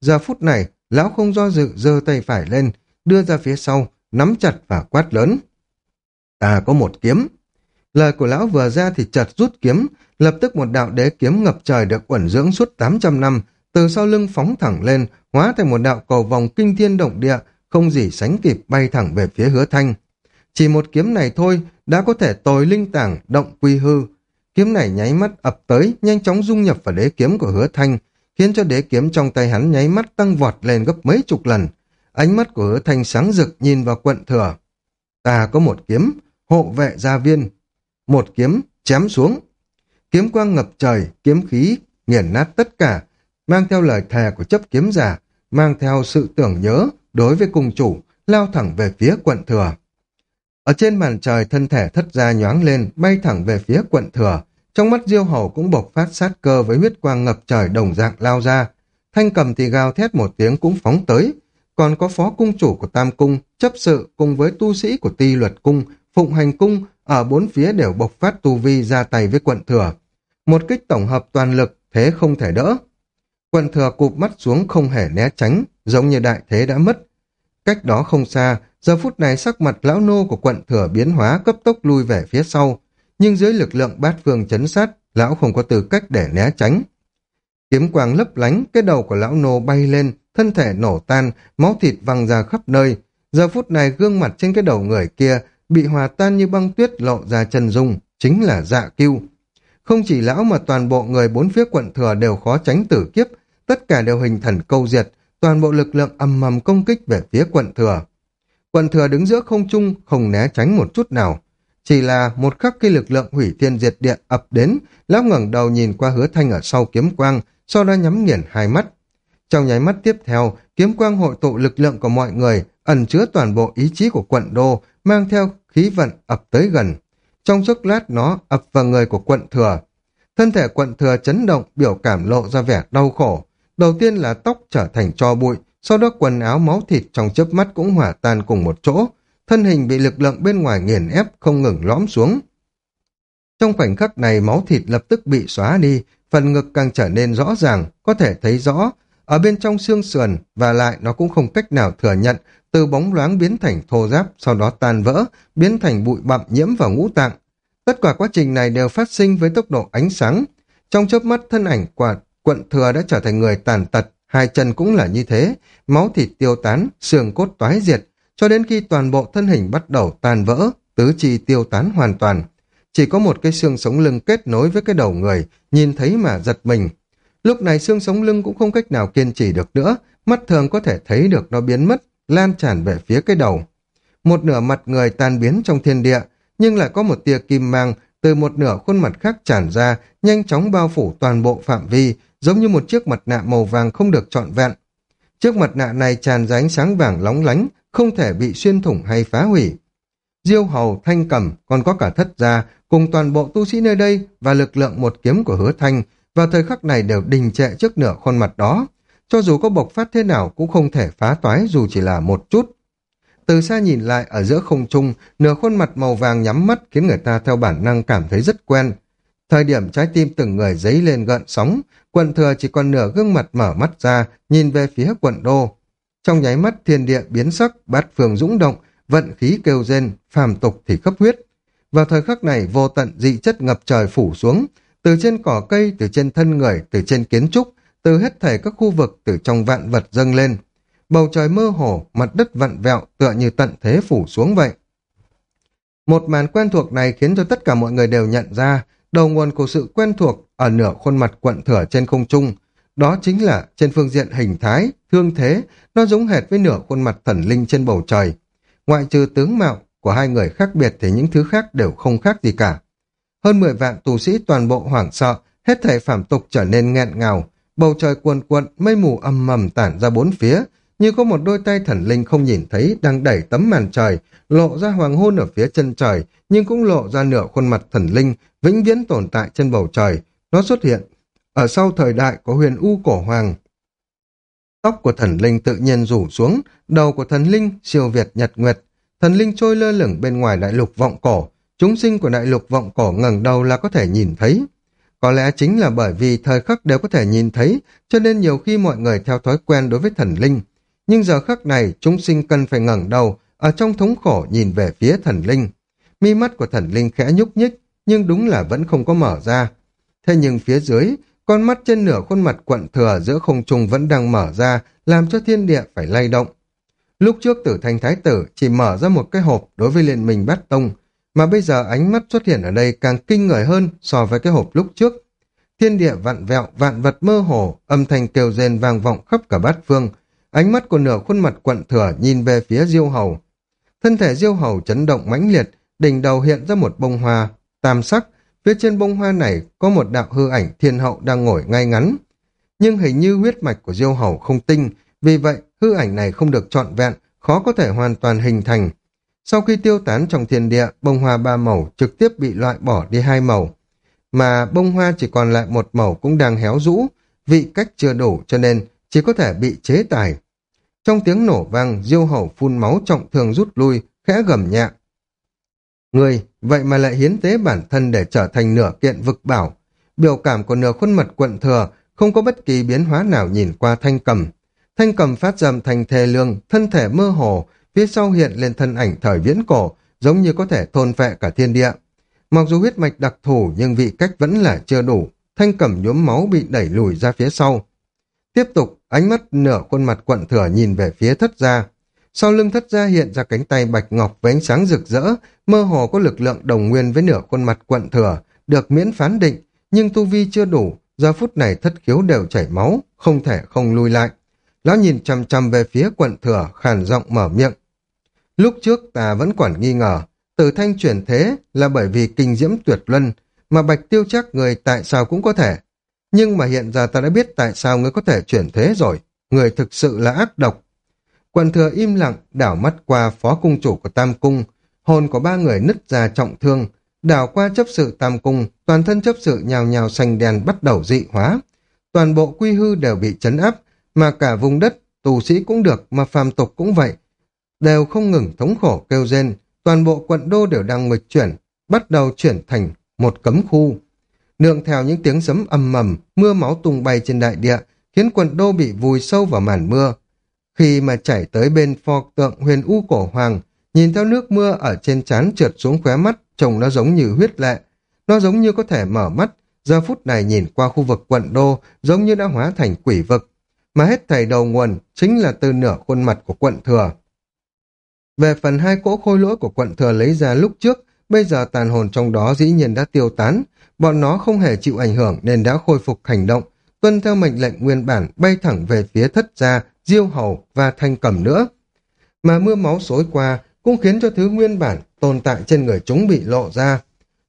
Giờ phút này, lão không do dự giơ tay phải lên, đưa ra phía sau, nắm chặt và quát lớn. Ta có một kiếm. Lời của lão vừa ra thì chợt rút kiếm, lập tức một đạo đế kiếm ngập trời được uẩn dưỡng suốt 800 năm, từ sau lưng phóng thẳng lên, hóa thành một đạo cầu vòng kinh thiên động địa, không gì sánh kịp bay thẳng về phía hứa thanh. Chỉ một kiếm này thôi, đã có thể tồi linh tảng, động quy hư. Kiếm này nháy mắt ập tới, nhanh chóng dung nhập vào đế kiếm của hứa thanh, khiến cho đế kiếm trong tay hắn nháy mắt tăng vọt lên gấp mấy chục lần. Ánh mắt của hứa thanh sáng rực nhìn vào quận thừa. Ta có một kiếm, hộ vệ gia viên. Một kiếm, chém xuống. Kiếm quang ngập trời, kiếm khí, nghiền nát tất cả, mang theo lời thề của chấp kiếm giả, mang theo sự tưởng nhớ đối với cung chủ, lao thẳng về phía quận thừa. Ở trên màn trời thân thể thất ra nhoáng lên, bay thẳng về phía quận thừa. Trong mắt diêu hầu cũng bộc phát sát cơ với huyết quang ngập trời đồng dạng lao ra. Thanh cầm thì gào thét một tiếng cũng phóng tới. Còn có phó cung chủ của Tam Cung, chấp sự cùng với tu sĩ của Ti Luật Cung, Phụng Hành Cung, ở bốn phía đều bộc phát tu vi ra tay với quận thừa. Một kích tổng hợp toàn lực, thế không thể đỡ. Quận thừa cụp mắt xuống không hề né tránh, giống như đại thế đã mất. Cách đó không xa, giờ phút này sắc mặt lão nô của quận thừa biến hóa cấp tốc lui về phía sau, nhưng dưới lực lượng bát phương chấn sát, lão không có tư cách để né tránh. Kiếm quang lấp lánh, cái đầu của lão nô bay lên, thân thể nổ tan, máu thịt văng ra khắp nơi. Giờ phút này gương mặt trên cái đầu người kia bị hòa tan như băng tuyết lộ ra chân dung, chính là dạ kiêu. Không chỉ lão mà toàn bộ người bốn phía quận thừa đều khó tránh tử kiếp, tất cả đều hình thần câu diệt, toàn bộ lực lượng ầm ầm công kích về phía quận thừa. Quận thừa đứng giữa không trung, không né tránh một chút nào. Chỉ là một khắc khi lực lượng hủy thiên diệt địa ập đến, lão ngẩng đầu nhìn qua hứa thanh ở sau kiếm quang, sau đó nhắm nghiền hai mắt. Trong nháy mắt tiếp theo, kiếm quang hội tụ lực lượng của mọi người, ẩn chứa toàn bộ ý chí của quận đô, mang theo khí vận ập tới gần. Trong chốc lát nó ập vào người của quận thừa. Thân thể quận thừa chấn động, biểu cảm lộ ra vẻ đau khổ. Đầu tiên là tóc trở thành cho bụi, sau đó quần áo máu thịt trong chớp mắt cũng hỏa tan cùng một chỗ. Thân hình bị lực lượng bên ngoài nghiền ép không ngừng lõm xuống. Trong khoảnh khắc này máu thịt lập tức bị xóa đi, phần ngực càng trở nên rõ ràng, có thể thấy rõ. Ở bên trong xương sườn và lại nó cũng không cách nào thừa nhận từ bóng loáng biến thành thô giáp, sau đó tan vỡ, biến thành bụi bặm nhiễm vào ngũ tạng. Tất cả quá trình này đều phát sinh với tốc độ ánh sáng. Trong chớp mắt thân ảnh quả quận thừa đã trở thành người tàn tật, hai chân cũng là như thế, máu thịt tiêu tán, xương cốt toái diệt, cho đến khi toàn bộ thân hình bắt đầu tan vỡ, tứ chi tiêu tán hoàn toàn. Chỉ có một cái xương sống lưng kết nối với cái đầu người, nhìn thấy mà giật mình. Lúc này xương sống lưng cũng không cách nào kiên trì được nữa, mắt thường có thể thấy được nó biến mất, lan tràn về phía cái đầu. Một nửa mặt người tan biến trong thiên địa, nhưng lại có một tia kim mang từ một nửa khuôn mặt khác tràn ra, nhanh chóng bao phủ toàn bộ phạm vi, giống như một chiếc mặt nạ màu vàng không được trọn vẹn. Chiếc mặt nạ này tràn ra ánh sáng vàng lóng lánh, không thể bị xuyên thủng hay phá hủy. Diêu hầu, thanh cầm, còn có cả thất gia, cùng toàn bộ tu sĩ nơi đây và lực lượng một kiếm của hứa thanh, vào thời khắc này đều đình trệ trước nửa khuôn mặt đó. Cho dù có bộc phát thế nào cũng không thể phá toái dù chỉ là một chút. Từ xa nhìn lại ở giữa không trung, nửa khuôn mặt màu vàng nhắm mắt khiến người ta theo bản năng cảm thấy rất quen. Thời điểm trái tim từng người dấy lên gợn sóng, quận thừa chỉ còn nửa gương mặt mở mắt ra, nhìn về phía quận đô. Trong nháy mắt thiên địa biến sắc, bát phường dũng động, vận khí kêu rên, phàm tục thì khắp huyết. Vào thời khắc này vô tận dị chất ngập trời phủ xuống, từ trên cỏ cây, từ trên thân người, từ trên kiến trúc, từ hết thảy các khu vực, từ trong vạn vật dâng lên. Bầu trời mơ hồ, mặt đất vặn vẹo tựa như tận thế phủ xuống vậy. Một màn quen thuộc này khiến cho tất cả mọi người đều nhận ra đầu nguồn của sự quen thuộc ở nửa khuôn mặt quận thửa trên không trung. Đó chính là trên phương diện hình thái, thương thế, nó giống hệt với nửa khuôn mặt thần linh trên bầu trời. Ngoại trừ tướng mạo của hai người khác biệt thì những thứ khác đều không khác gì cả. Hơn 10 vạn tù sĩ toàn bộ hoảng sợ, hết thảy phạm tục trở nên nghẹn ngào, bầu trời cuồn cuộn, mây mù âm mầm tản ra bốn phía, như có một đôi tay thần linh không nhìn thấy đang đẩy tấm màn trời, lộ ra hoàng hôn ở phía chân trời, nhưng cũng lộ ra nửa khuôn mặt thần linh, vĩnh viễn tồn tại trên bầu trời. Nó xuất hiện ở sau thời đại của huyền U cổ hoàng. Tóc của thần linh tự nhiên rủ xuống, đầu của thần linh siêu việt nhật nguyệt. Thần linh trôi lơ lửng bên ngoài đại lục vọng cổ, chúng sinh của đại lục vọng cổ ngẩng đầu là có thể nhìn thấy. Có lẽ chính là bởi vì thời khắc đều có thể nhìn thấy, cho nên nhiều khi mọi người theo thói quen đối với thần linh. Nhưng giờ khắc này, chúng sinh cần phải ngẩng đầu, ở trong thống khổ nhìn về phía thần linh. Mi mắt của thần linh khẽ nhúc nhích, nhưng đúng là vẫn không có mở ra. Thế nhưng phía dưới, con mắt trên nửa khuôn mặt quận thừa giữa không trung vẫn đang mở ra, làm cho thiên địa phải lay động. Lúc trước tử thanh thái tử chỉ mở ra một cái hộp đối với liên minh bát tông, mà bây giờ ánh mắt xuất hiện ở đây càng kinh người hơn so với cái hộp lúc trước. Thiên địa vặn vẹo, vạn vật mơ hồ, âm thanh kêu rên vang vọng khắp cả bát phương. Ánh mắt của nửa khuôn mặt quận thừa nhìn về phía diêu hầu. Thân thể diêu hầu chấn động mãnh liệt, đỉnh đầu hiện ra một bông hoa, tam sắc, phía trên bông hoa này có một đạo hư ảnh thiên hậu đang ngồi ngay ngắn. Nhưng hình như huyết mạch của diêu hầu không tinh, vì vậy hư ảnh này không được trọn vẹn, khó có thể hoàn toàn hình thành. Sau khi tiêu tán trong thiên địa, bông hoa ba màu trực tiếp bị loại bỏ đi hai màu. Mà bông hoa chỉ còn lại một màu cũng đang héo rũ, vị cách chưa đủ cho nên chỉ có thể bị chế tài. Trong tiếng nổ vang, diêu hầu phun máu trọng thường rút lui, khẽ gầm nhẹ. Người, vậy mà lại hiến tế bản thân để trở thành nửa kiện vực bảo. Biểu cảm của nửa khuôn mặt quận thừa, không có bất kỳ biến hóa nào nhìn qua thanh cầm. Thanh cầm phát dầm thành thề lương, thân thể mơ hồ, phía sau hiện lên thân ảnh thời viễn cổ, giống như có thể thôn vệ cả thiên địa. Mặc dù huyết mạch đặc thù nhưng vị cách vẫn là chưa đủ, thanh cầm nhuốm máu bị đẩy lùi ra phía sau. Tiếp tục, ánh mắt nửa khuôn mặt quận thừa nhìn về phía thất gia. Sau lưng thất gia hiện ra cánh tay bạch ngọc với ánh sáng rực rỡ, mơ hồ có lực lượng đồng nguyên với nửa khuôn mặt quận thừa, được miễn phán định, nhưng tu vi chưa đủ, giờ phút này thất khiếu đều chảy máu, không thể không lui lại. Lão nhìn chăm chăm về phía quận thừa, khàn giọng mở miệng. Lúc trước ta vẫn còn nghi ngờ, tử thanh chuyển thế là bởi vì kinh diễm tuyệt luân, mà bạch tiêu chắc người tại sao cũng có thể. Nhưng mà hiện giờ ta đã biết tại sao người có thể chuyển thế rồi, người thực sự là ác độc. Quần thừa im lặng, đảo mắt qua phó cung chủ của Tam Cung, hồn của ba người nứt ra trọng thương, đảo qua chấp sự Tam Cung, toàn thân chấp sự nhào nhào xanh đen bắt đầu dị hóa. Toàn bộ quy hư đều bị chấn áp, mà cả vùng đất, tù sĩ cũng được, mà phàm tục cũng vậy, đều không ngừng thống khổ kêu rên, toàn bộ quận đô đều đang nghịch chuyển, bắt đầu chuyển thành một cấm khu. Nương theo những tiếng sấm âm mầm, mưa máu tung bay trên đại địa, khiến quận đô bị vùi sâu vào màn mưa. Khi mà chảy tới bên pho tượng huyền u cổ hoàng, nhìn theo nước mưa ở trên trán trượt xuống khóe mắt, trông nó giống như huyết lệ. Nó giống như có thể mở mắt, giờ phút này nhìn qua khu vực quận đô giống như đã hóa thành quỷ vực. Mà hết thầy đầu nguồn chính là từ nửa khuôn mặt của quận thừa. Về phần hai cỗ khôi lỗi của quận thừa lấy ra lúc trước, bây giờ tàn hồn trong đó dĩ nhiên đã tiêu tán. Bọn nó không hề chịu ảnh hưởng nên đã khôi phục hành động, tuân theo mệnh lệnh nguyên bản bay thẳng về phía thất gia, diêu hầu và thanh cầm nữa. Mà mưa máu xối qua cũng khiến cho thứ nguyên bản tồn tại trên người chúng bị lộ ra.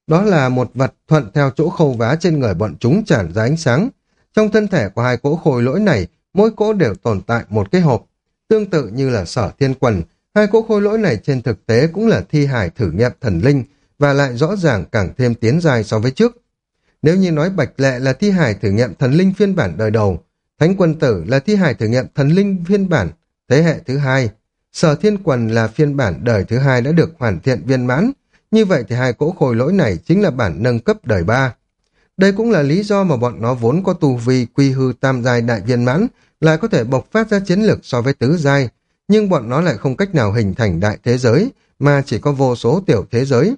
Đó là một vật thuận theo chỗ khâu vá trên người bọn chúng tràn ra ánh sáng. Trong thân thể của hai cỗ khôi lỗi này, mỗi cỗ đều tồn tại một cái hộp. Tương tự như là sở thiên quần, hai cỗ khôi lỗi này trên thực tế cũng là thi hải thử nghiệm thần linh và lại rõ ràng càng thêm tiến dài so với trước. Nếu như nói Bạch Lệ là thi hải thử nghiệm thần linh phiên bản đời đầu, Thánh Quân Tử là thi hài thử nghiệm thần linh phiên bản thế hệ thứ hai, Sở Thiên Quần là phiên bản đời thứ hai đã được hoàn thiện viên mãn, như vậy thì hai cỗ khôi lỗi này chính là bản nâng cấp đời ba. Đây cũng là lý do mà bọn nó vốn có tu vi quy hư tam giai đại viên mãn, lại có thể bộc phát ra chiến lược so với tứ giai, nhưng bọn nó lại không cách nào hình thành đại thế giới, mà chỉ có vô số tiểu thế giới.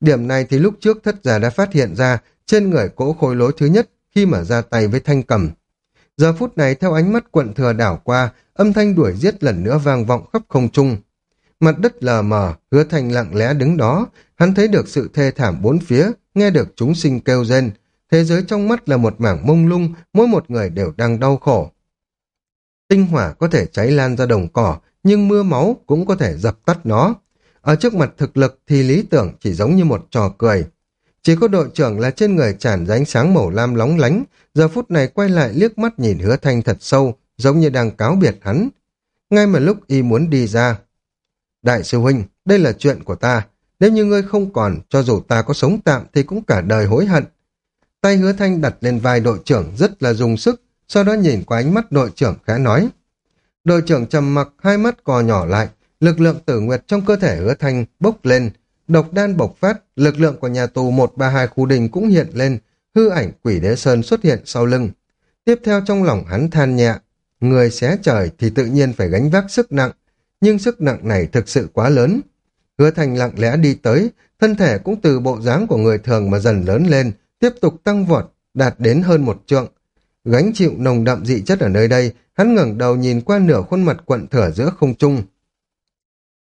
Điểm này thì lúc trước thất giả đã phát hiện ra trên người cỗ khôi lối thứ nhất khi mà ra tay với thanh cầm. Giờ phút này theo ánh mắt quận thừa đảo qua, âm thanh đuổi giết lần nữa vang vọng khắp không trung. Mặt đất lờ mờ, hứa thành lặng lẽ đứng đó, hắn thấy được sự thê thảm bốn phía, nghe được chúng sinh kêu rên. Thế giới trong mắt là một mảng mông lung, mỗi một người đều đang đau khổ. Tinh hỏa có thể cháy lan ra đồng cỏ, nhưng mưa máu cũng có thể dập tắt nó. Ở trước mặt thực lực thì lý tưởng chỉ giống như một trò cười. Chỉ có đội trưởng là trên người tràn ra ánh sáng màu lam lóng lánh, giờ phút này quay lại liếc mắt nhìn hứa thanh thật sâu, giống như đang cáo biệt hắn. Ngay mà lúc y muốn đi ra. Đại sư huynh, đây là chuyện của ta. Nếu như ngươi không còn, cho dù ta có sống tạm thì cũng cả đời hối hận. Tay hứa thanh đặt lên vai đội trưởng rất là dùng sức, sau đó nhìn qua ánh mắt đội trưởng khẽ nói. Đội trưởng trầm mặc hai mắt cò nhỏ lại, lực lượng tử nguyệt trong cơ thể hứa thanh bốc lên, độc đan bộc phát, lực lượng của nhà tù 132 khu đình cũng hiện lên, hư ảnh quỷ đế sơn xuất hiện sau lưng. Tiếp theo trong lòng hắn than nhẹ, người xé trời thì tự nhiên phải gánh vác sức nặng, nhưng sức nặng này thực sự quá lớn. hứa thành lặng lẽ đi tới, thân thể cũng từ bộ dáng của người thường mà dần lớn lên, tiếp tục tăng vọt, đạt đến hơn một trượng. Gánh chịu nồng đậm dị chất ở nơi đây, hắn ngẩng đầu nhìn qua nửa khuôn mặt quận thừa giữa không trung.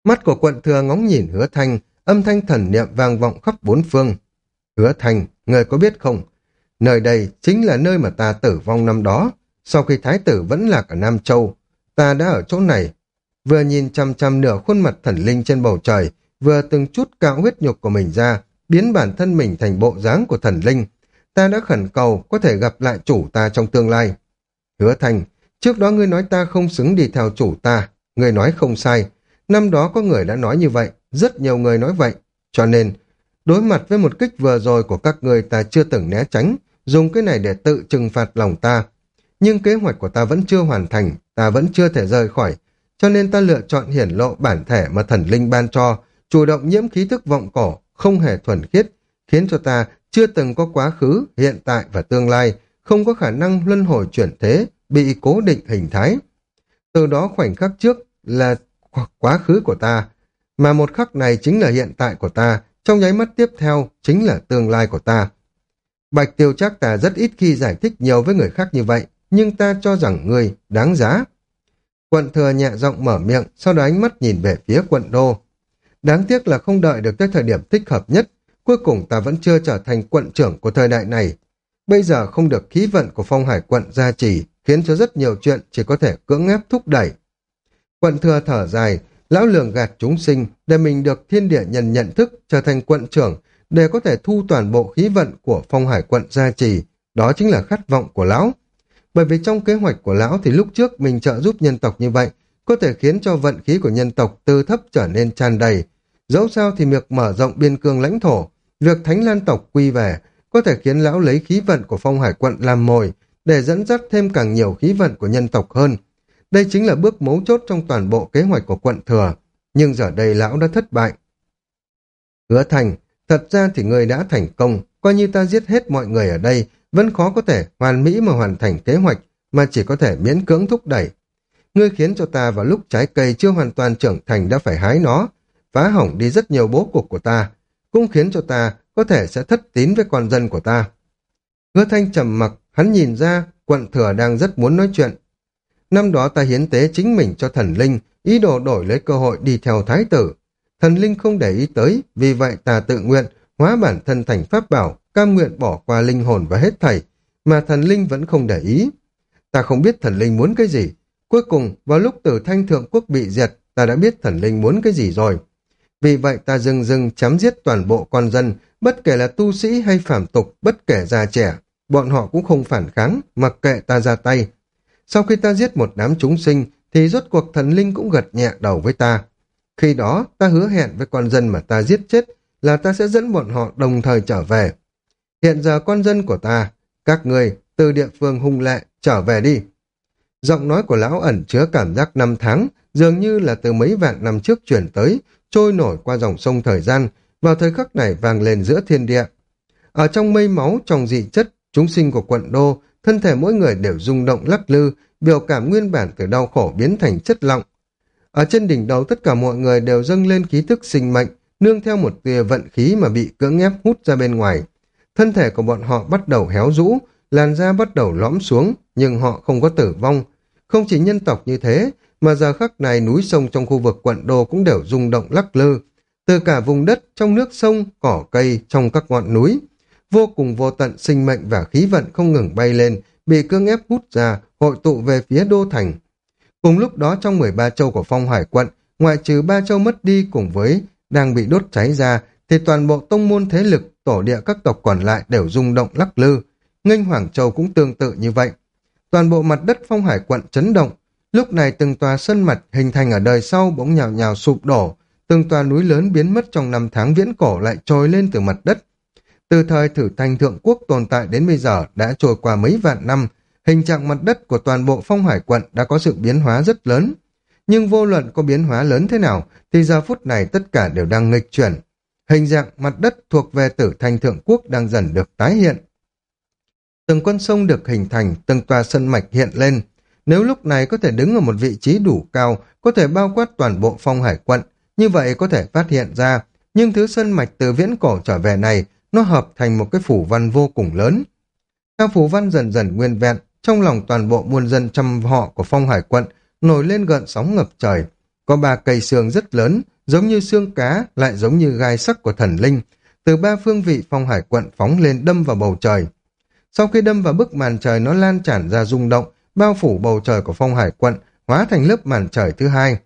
Mắt của quận thừa ngóng nhìn hứa thanh, âm thanh thần niệm vang vọng khắp bốn phương. Hứa Thành, người có biết không? Nơi đây chính là nơi mà ta tử vong năm đó. Sau khi thái tử vẫn là cả Nam Châu, ta đã ở chỗ này. Vừa nhìn chăm chăm nửa khuôn mặt thần linh trên bầu trời, vừa từng chút cạo huyết nhục của mình ra, biến bản thân mình thành bộ dáng của thần linh. Ta đã khẩn cầu có thể gặp lại chủ ta trong tương lai. Hứa thành, trước đó ngươi nói ta không xứng đi theo chủ ta, ngươi nói không sai. Năm đó có người đã nói như vậy, rất nhiều người nói vậy. Cho nên, đối mặt với một kích vừa rồi của các người ta chưa từng né tránh, dùng cái này để tự trừng phạt lòng ta. Nhưng kế hoạch của ta vẫn chưa hoàn thành, ta vẫn chưa thể rời khỏi, cho nên ta lựa chọn hiển lộ bản thể mà thần linh ban cho, chủ động nhiễm khí thức vọng cổ, không hề thuần khiết, khiến cho ta chưa từng có quá khứ, hiện tại và tương lai, không có khả năng luân hồi chuyển thế, bị cố định hình thái. Từ đó khoảnh khắc trước là quá khứ của ta, mà một khắc này chính là hiện tại của ta, trong nháy mắt tiếp theo chính là tương lai của ta. Bạch tiêu chắc ta rất ít khi giải thích nhiều với người khác như vậy, nhưng ta cho rằng người đáng giá. Quận thừa nhẹ giọng mở miệng, sau đó ánh mắt nhìn về phía quận đô. Đáng tiếc là không đợi được tới thời điểm thích hợp nhất, cuối cùng ta vẫn chưa trở thành quận trưởng của thời đại này. Bây giờ không được khí vận của phong hải quận gia trì, khiến cho rất nhiều chuyện chỉ có thể cưỡng ép thúc đẩy. Quận thừa thở dài, lão lường gạt chúng sinh để mình được thiên địa nhân nhận thức trở thành quận trưởng để có thể thu toàn bộ khí vận của phong hải quận gia trì. Đó chính là khát vọng của lão. Bởi vì trong kế hoạch của lão thì lúc trước mình trợ giúp nhân tộc như vậy có thể khiến cho vận khí của nhân tộc từ thấp trở nên tràn đầy. Dẫu sao thì việc mở rộng biên cương lãnh thổ, việc thánh lan tộc quy về có thể khiến lão lấy khí vận của phong hải quận làm mồi để dẫn dắt thêm càng nhiều khí vận của nhân tộc hơn. Đây chính là bước mấu chốt trong toàn bộ kế hoạch của quận thừa. Nhưng giờ đây lão đã thất bại. Hứa thành, thật ra thì người đã thành công, coi như ta giết hết mọi người ở đây, vẫn khó có thể hoàn mỹ mà hoàn thành kế hoạch, mà chỉ có thể miễn cưỡng thúc đẩy. Ngươi khiến cho ta vào lúc trái cây chưa hoàn toàn trưởng thành đã phải hái nó, phá hỏng đi rất nhiều bố cục của ta, cũng khiến cho ta có thể sẽ thất tín với con dân của ta. Hứa thanh trầm mặc, hắn nhìn ra quận thừa đang rất muốn nói chuyện. Năm đó ta hiến tế chính mình cho thần linh, ý đồ đổi lấy cơ hội đi theo thái tử. Thần linh không để ý tới, vì vậy ta tự nguyện, hóa bản thân thành pháp bảo, cam nguyện bỏ qua linh hồn và hết thảy, mà thần linh vẫn không để ý. Ta không biết thần linh muốn cái gì. Cuối cùng, vào lúc tử thanh thượng quốc bị diệt, ta đã biết thần linh muốn cái gì rồi. Vì vậy ta dừng dừng chấm giết toàn bộ con dân, bất kể là tu sĩ hay phạm tục, bất kể già trẻ. Bọn họ cũng không phản kháng, mặc kệ ta ra tay. Sau khi ta giết một đám chúng sinh, thì rốt cuộc thần linh cũng gật nhẹ đầu với ta. Khi đó, ta hứa hẹn với con dân mà ta giết chết là ta sẽ dẫn bọn họ đồng thời trở về. Hiện giờ con dân của ta, các người từ địa phương hung lệ trở về đi. Giọng nói của lão ẩn chứa cảm giác năm tháng, dường như là từ mấy vạn năm trước chuyển tới, trôi nổi qua dòng sông thời gian, vào thời khắc này vang lên giữa thiên địa. Ở trong mây máu, trong dị chất, chúng sinh của quận đô, thân thể mỗi người đều rung động lắc lư, biểu cảm nguyên bản từ đau khổ biến thành chất lọng. Ở trên đỉnh đầu tất cả mọi người đều dâng lên khí thức sinh mệnh, nương theo một tia vận khí mà bị cưỡng ép hút ra bên ngoài. Thân thể của bọn họ bắt đầu héo rũ, làn da bắt đầu lõm xuống, nhưng họ không có tử vong. Không chỉ nhân tộc như thế, mà giờ khắc này núi sông trong khu vực quận đô cũng đều rung động lắc lư. Từ cả vùng đất, trong nước sông, cỏ cây, trong các ngọn núi, vô cùng vô tận sinh mệnh và khí vận không ngừng bay lên, bị cương ép hút ra, hội tụ về phía đô thành. Cùng lúc đó trong 13 châu của phong hải quận, ngoại trừ ba châu mất đi cùng với đang bị đốt cháy ra, thì toàn bộ tông môn thế lực, tổ địa các tộc còn lại đều rung động lắc lư. Nghênh Hoàng Châu cũng tương tự như vậy. Toàn bộ mặt đất phong hải quận chấn động. Lúc này từng tòa sân mặt hình thành ở đời sau bỗng nhào nhào sụp đổ. Từng tòa núi lớn biến mất trong năm tháng viễn cổ lại trồi lên từ mặt đất. Từ thời thử thành thượng quốc tồn tại đến bây giờ đã trôi qua mấy vạn năm, hình trạng mặt đất của toàn bộ phong hải quận đã có sự biến hóa rất lớn. Nhưng vô luận có biến hóa lớn thế nào, thì giờ phút này tất cả đều đang nghịch chuyển. Hình dạng mặt đất thuộc về tử thành thượng quốc đang dần được tái hiện. Từng con sông được hình thành, từng tòa sân mạch hiện lên. Nếu lúc này có thể đứng ở một vị trí đủ cao, có thể bao quát toàn bộ phong hải quận, như vậy có thể phát hiện ra, nhưng thứ sân mạch từ viễn cổ trở về này, nó hợp thành một cái phủ văn vô cùng lớn. Theo phủ văn dần dần nguyên vẹn, trong lòng toàn bộ muôn dân trăm họ của phong hải quận nổi lên gợn sóng ngập trời. Có ba cây xương rất lớn, giống như xương cá, lại giống như gai sắc của thần linh. Từ ba phương vị phong hải quận phóng lên đâm vào bầu trời. Sau khi đâm vào bức màn trời nó lan tràn ra rung động, bao phủ bầu trời của phong hải quận, hóa thành lớp màn trời thứ hai.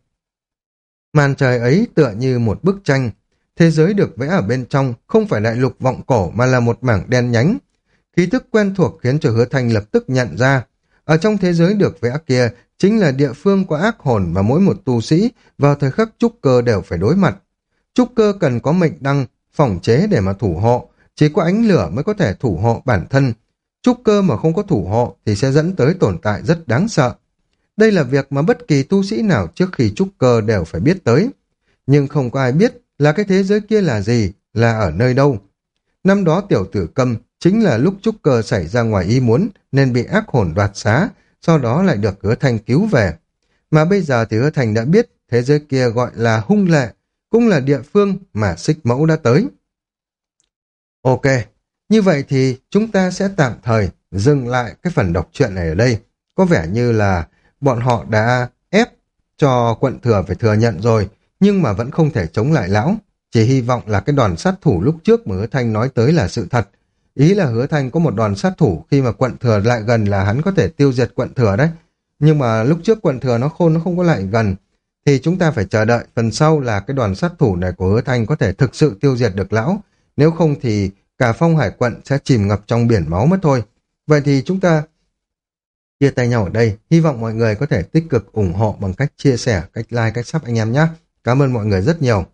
Màn trời ấy tựa như một bức tranh. Thế giới được vẽ ở bên trong không phải đại lục vọng cổ mà là một mảng đen nhánh. Khí thức quen thuộc khiến cho hứa thanh lập tức nhận ra. Ở trong thế giới được vẽ kia chính là địa phương có ác hồn và mỗi một tu sĩ vào thời khắc trúc cơ đều phải đối mặt. Trúc cơ cần có mệnh đăng, phòng chế để mà thủ hộ, chỉ có ánh lửa mới có thể thủ hộ bản thân. Trúc cơ mà không có thủ hộ thì sẽ dẫn tới tồn tại rất đáng sợ. Đây là việc mà bất kỳ tu sĩ nào trước khi trúc cơ đều phải biết tới. Nhưng không có ai biết là cái thế giới kia là gì, là ở nơi đâu. Năm đó tiểu tử câm chính là lúc trúc cơ xảy ra ngoài ý muốn nên bị ác hồn đoạt xá, sau đó lại được hứa thành cứu về. Mà bây giờ thì hứa thành đã biết thế giới kia gọi là hung lệ, cũng là địa phương mà xích mẫu đã tới. Ok, như vậy thì chúng ta sẽ tạm thời dừng lại cái phần đọc truyện này ở đây. Có vẻ như là bọn họ đã ép cho quận thừa phải thừa nhận rồi, nhưng mà vẫn không thể chống lại lão. Chỉ hy vọng là cái đoàn sát thủ lúc trước mà hứa thanh nói tới là sự thật. Ý là hứa thanh có một đoàn sát thủ khi mà quận thừa lại gần là hắn có thể tiêu diệt quận thừa đấy. Nhưng mà lúc trước quận thừa nó khôn nó không có lại gần. Thì chúng ta phải chờ đợi phần sau là cái đoàn sát thủ này của hứa thanh có thể thực sự tiêu diệt được lão. Nếu không thì cả phong hải quận sẽ chìm ngập trong biển máu mất thôi. Vậy thì chúng ta chia tay nhau ở đây. Hy vọng mọi người có thể tích cực ủng hộ bằng cách chia sẻ, cách like, cách sub anh em nhé. Cảm ơn mọi người rất nhiều.